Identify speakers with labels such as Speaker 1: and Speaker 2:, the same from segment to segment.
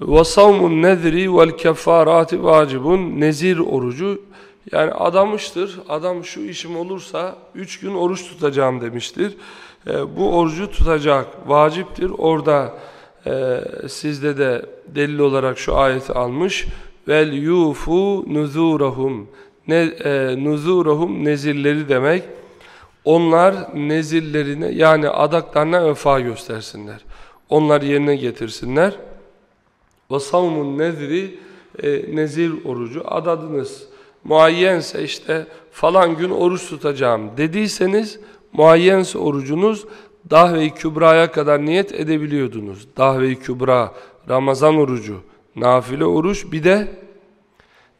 Speaker 1: Ve savmun nezri vel kefarati vacibun nezir orucu yani adamıştır. Adam şu işim olursa üç gün oruç tutacağım demiştir. E, bu orucu tutacak. Vaciptir. Orada e, sizde de delil olarak şu ayeti almış. Vel yufu nuzurahum. Ne, e, nuzurahum nezirleri demek. Onlar nezirlerine yani adaklarına vefa göstersinler. Onlar yerine getirsinler. Ve savmun nezri e, nezir orucu adadınız. Muayyense işte falan gün oruç tutacağım dediyseniz muayyense orucunuz dahve-i kübraya kadar niyet edebiliyordunuz. Dahve-i kübra, Ramazan orucu, nafile oruç bir de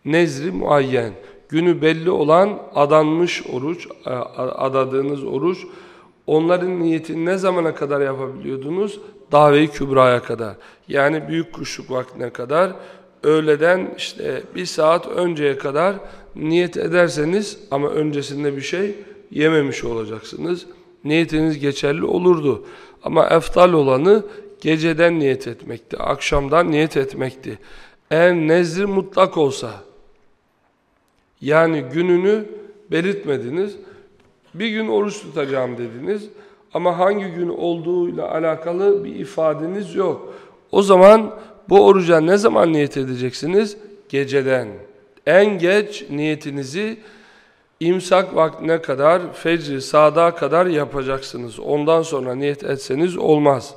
Speaker 1: nezri muayyen. Günü belli olan adanmış oruç, adadığınız oruç. Onların niyetini ne zamana kadar yapabiliyordunuz? Dahve-i kübraya kadar. Yani büyük kuşluk vaktine kadar. Öğleden işte bir saat önceye kadar niyet ederseniz ama öncesinde bir şey yememiş olacaksınız. Niyetiniz geçerli olurdu. Ama eftal olanı geceden niyet etmekti, akşamdan niyet etmekti. Eğer nezir mutlak olsa, yani gününü belirtmediniz, bir gün oruç tutacağım dediniz ama hangi gün olduğuyla alakalı bir ifadeniz yok. O zaman bu oruca ne zaman niyet edeceksiniz? Geceden. En geç niyetinizi imsak vaktine kadar, fecri, sada kadar yapacaksınız. Ondan sonra niyet etseniz olmaz.